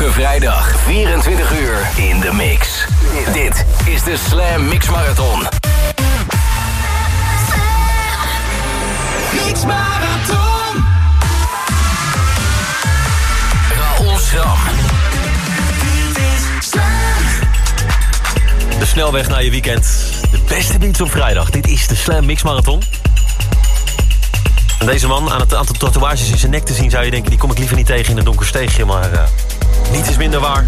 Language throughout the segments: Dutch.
Elke vrijdag 24 uur in de mix. Dit is de Slam Mix Marathon. Mix Marathon. Raoul Schram. De snelweg naar je weekend. De beste beats op vrijdag. Dit is de Slam Mix Marathon. En deze man, aan het aantal tatoeages in zijn nek te zien... zou je denken, die kom ik liever niet tegen in een donker steegje. Maar uh, niets is minder waar.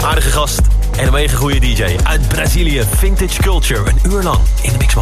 Aardige gast en een mega goede DJ. Uit Brazilië, Vintage Culture. Een uur lang in de Mix.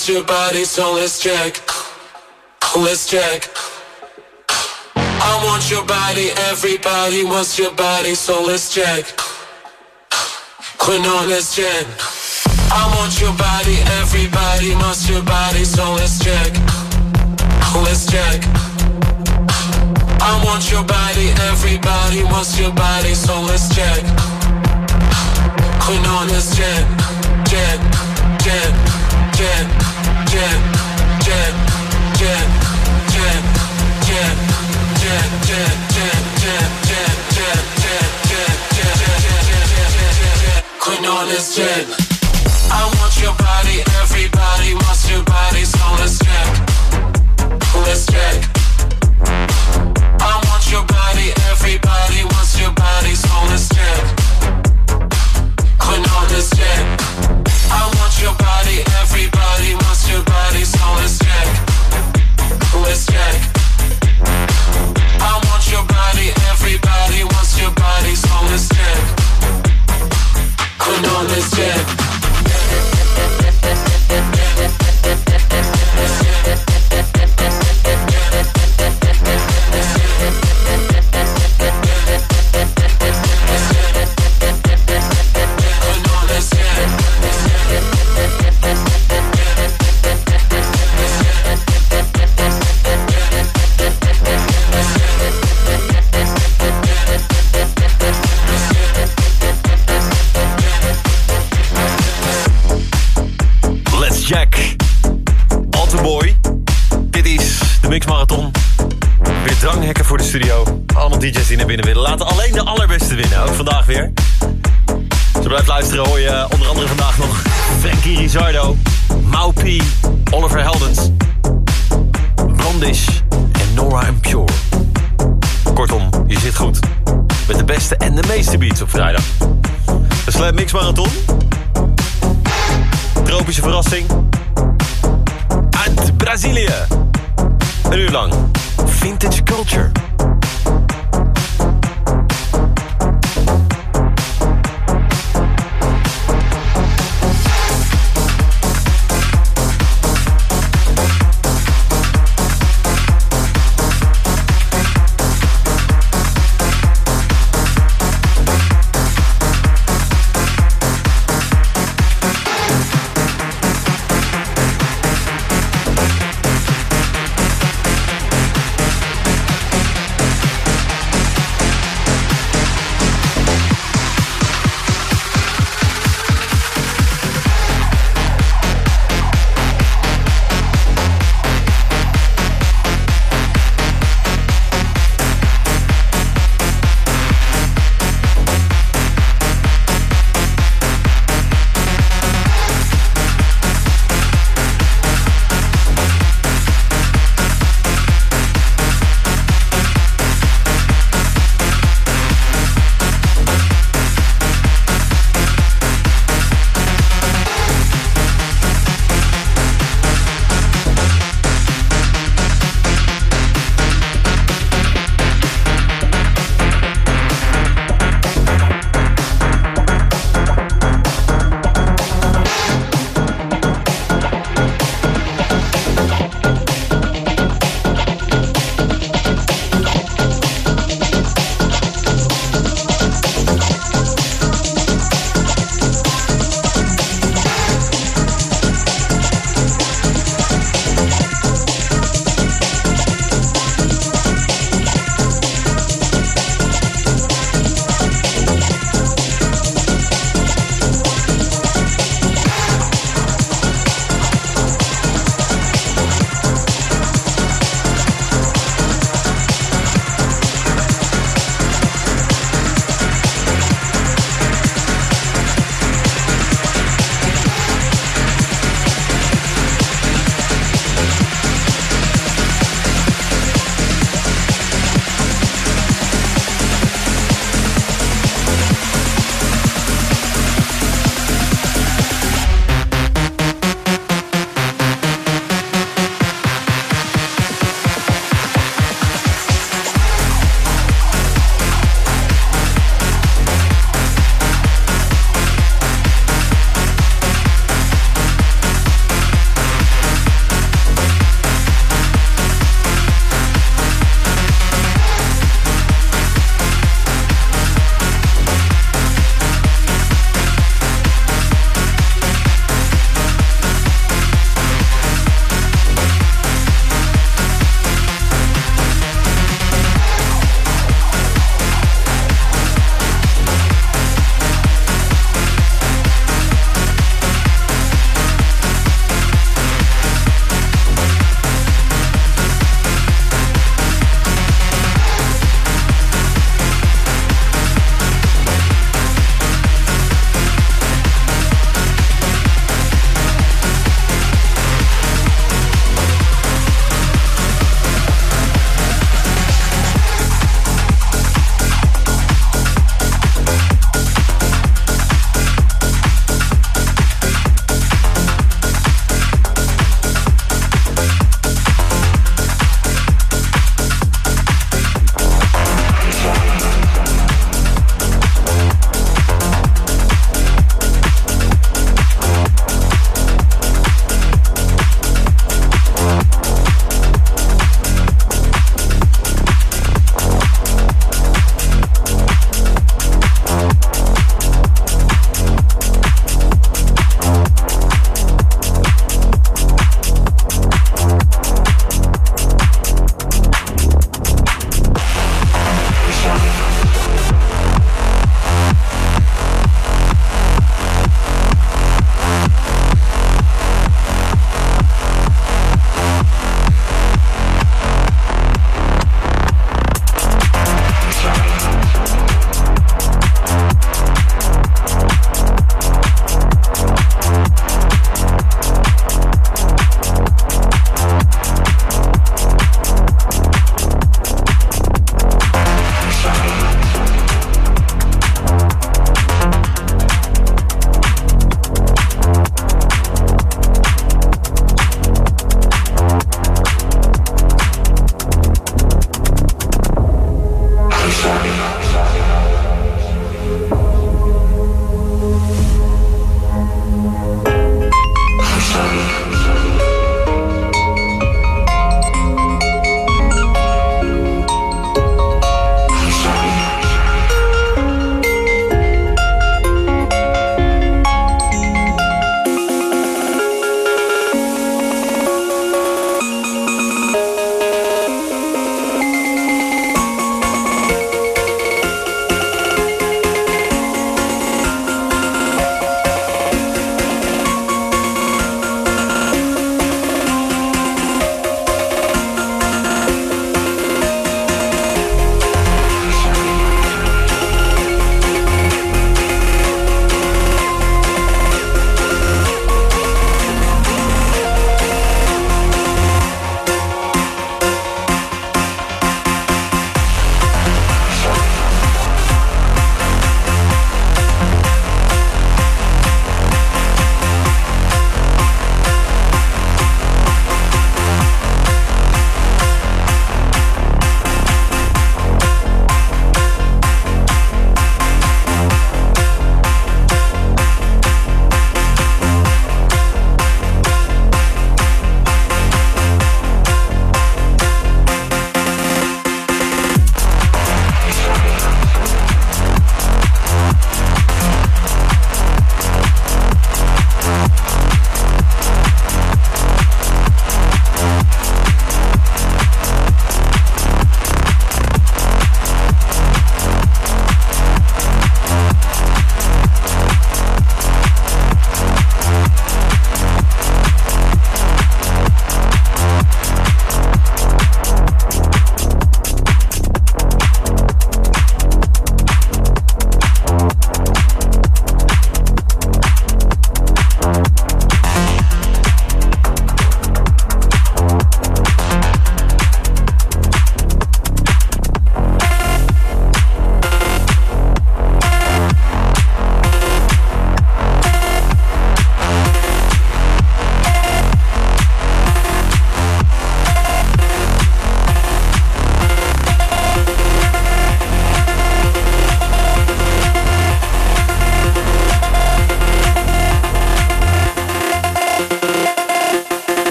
lost your body, so let's check. Let's check. I want your body, everybody wants your body, so let's check. Quit on, let's check. I want your body, everybody wants your body, so let's check. Let's check. I want your body, everybody wants your body, so let's check. On, let's check, check, check, check. Let's check. I want your body. Everybody wants your body. So let's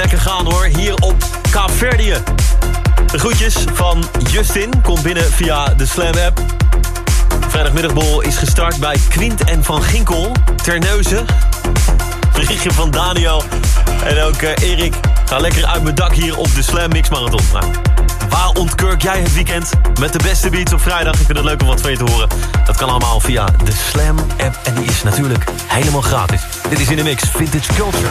gaan hoor, hier op Kaapverdië. De groetjes van Justin komt binnen via de Slam app. Vrijdagmiddagbol is gestart bij Quint en Van Ginkel, Terneuzen. Berichtje van Daniel en ook uh, Erik. Ga lekker uit mijn dak hier op de Slam Mix Marathon. Nou, waar ontkurk jij het weekend met de beste beats op vrijdag? Ik vind het leuk om wat van je te horen. Dat kan allemaal via de Slam app en die is natuurlijk helemaal gratis. Dit is in de mix Vintage Culture.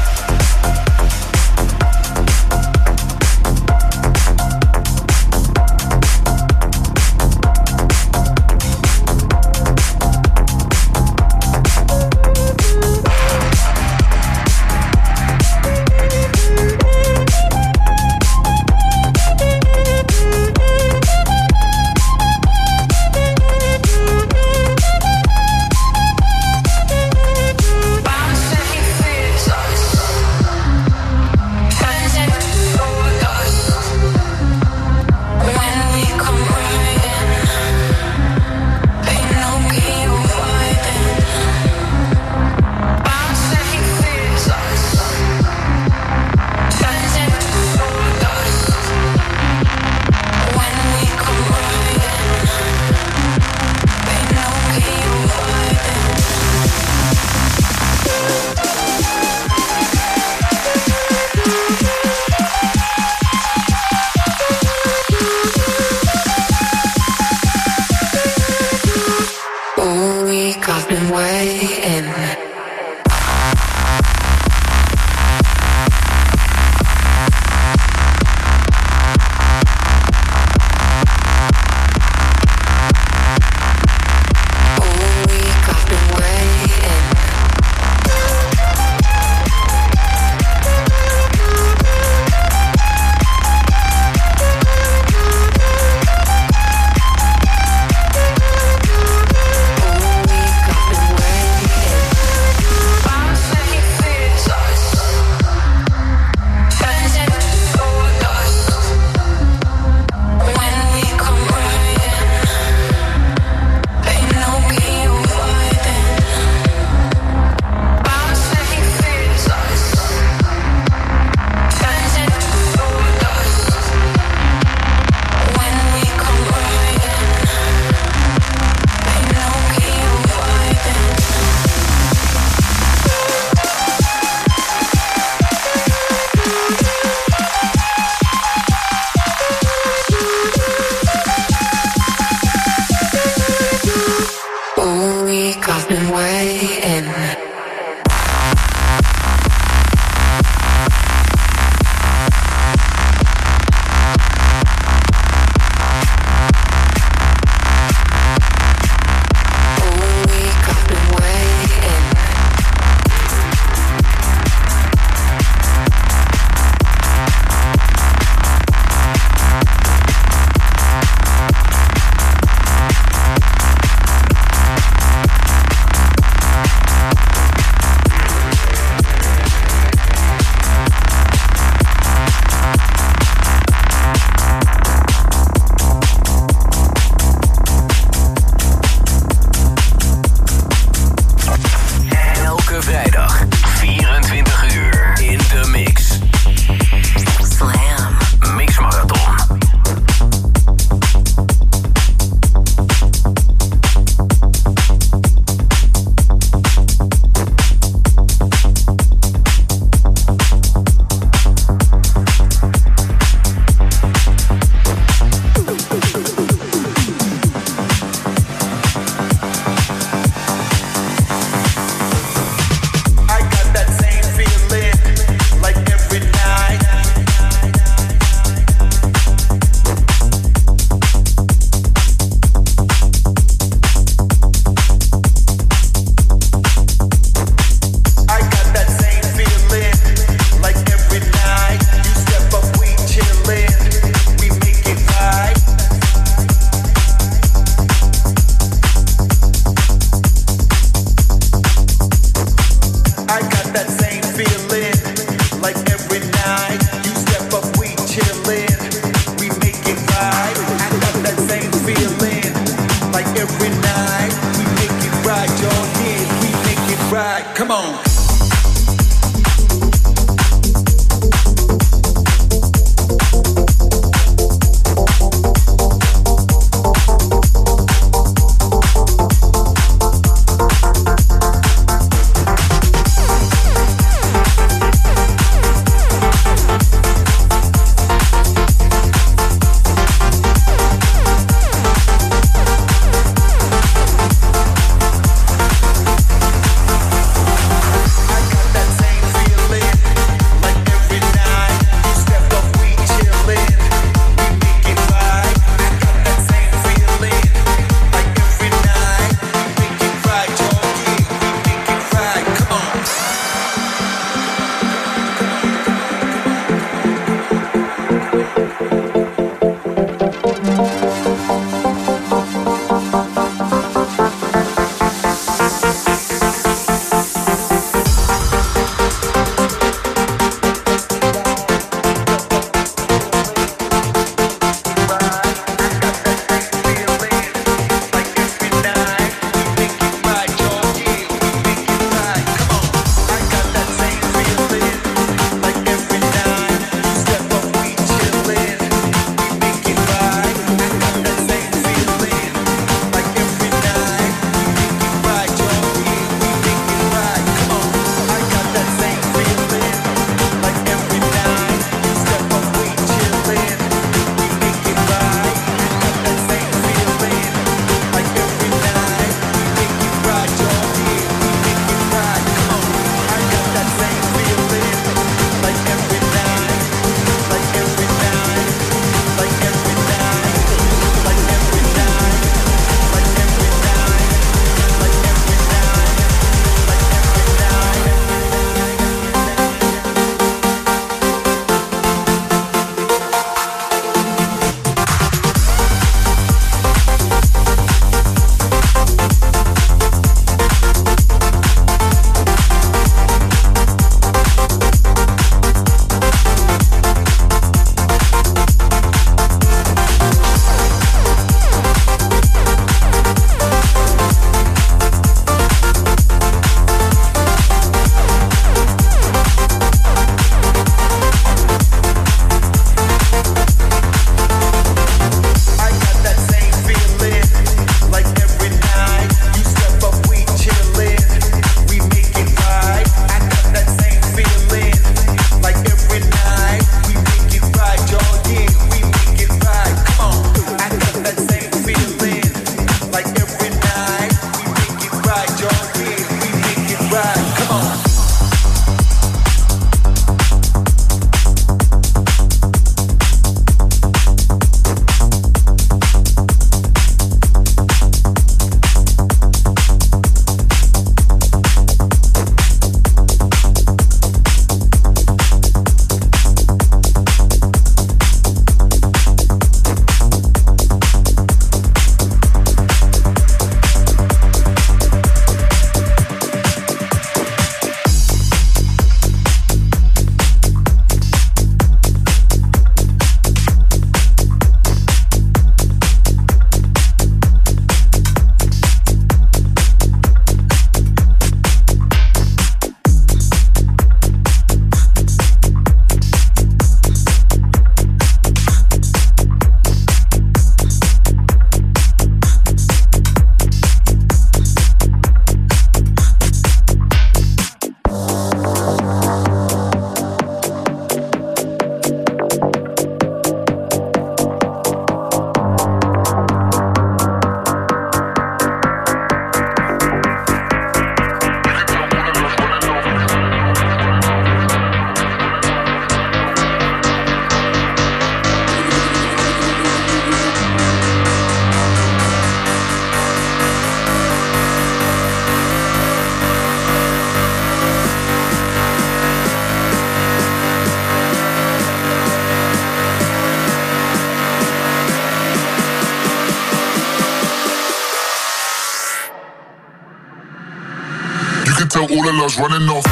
running off.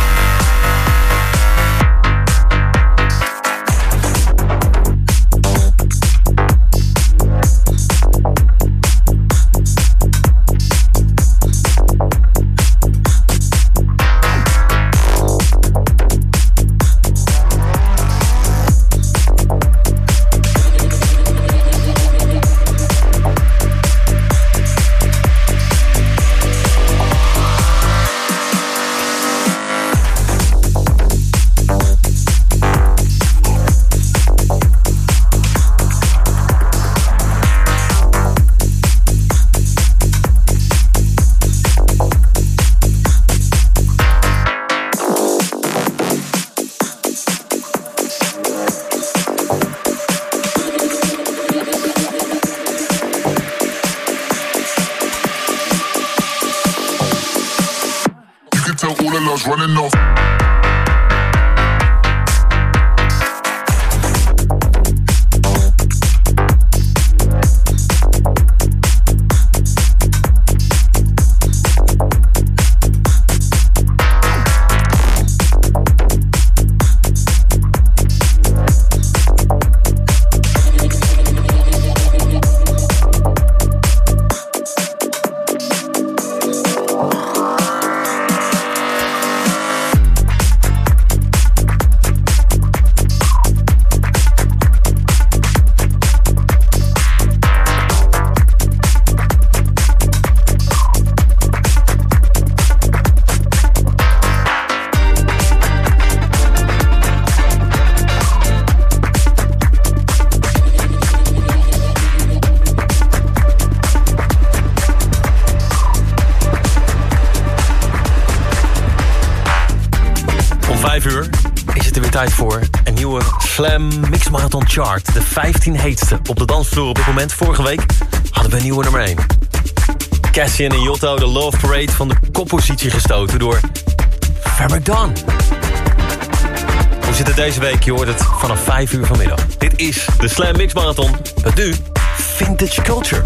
Voor een nieuwe Slam Mix Marathon Chart. De 15 heetste op de dansvloer op dit moment. Vorige week hadden we een nieuwe nummer 1. Cassian en Jotto, de Love Parade, van de koppositie gestoten door Fabric Dawn. Hoe zit het deze week? Je hoort het vanaf 5 uur vanmiddag. Dit is de Slam Mix Marathon. Met nu Vintage Culture.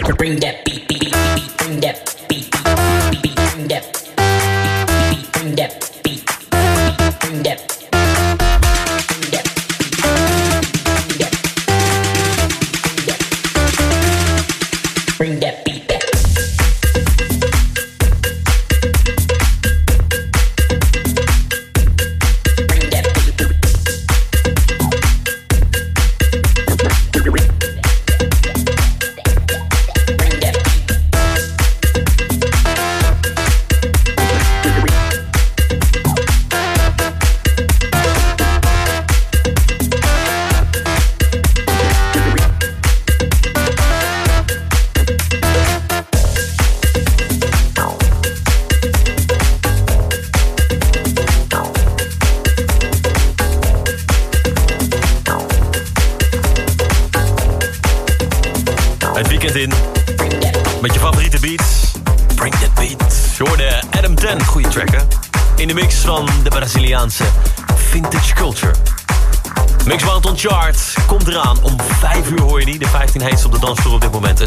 Bring that beat, beat, beat, beat, bring that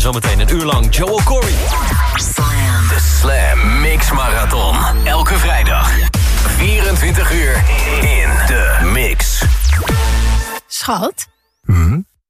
zometeen een uur lang. Joel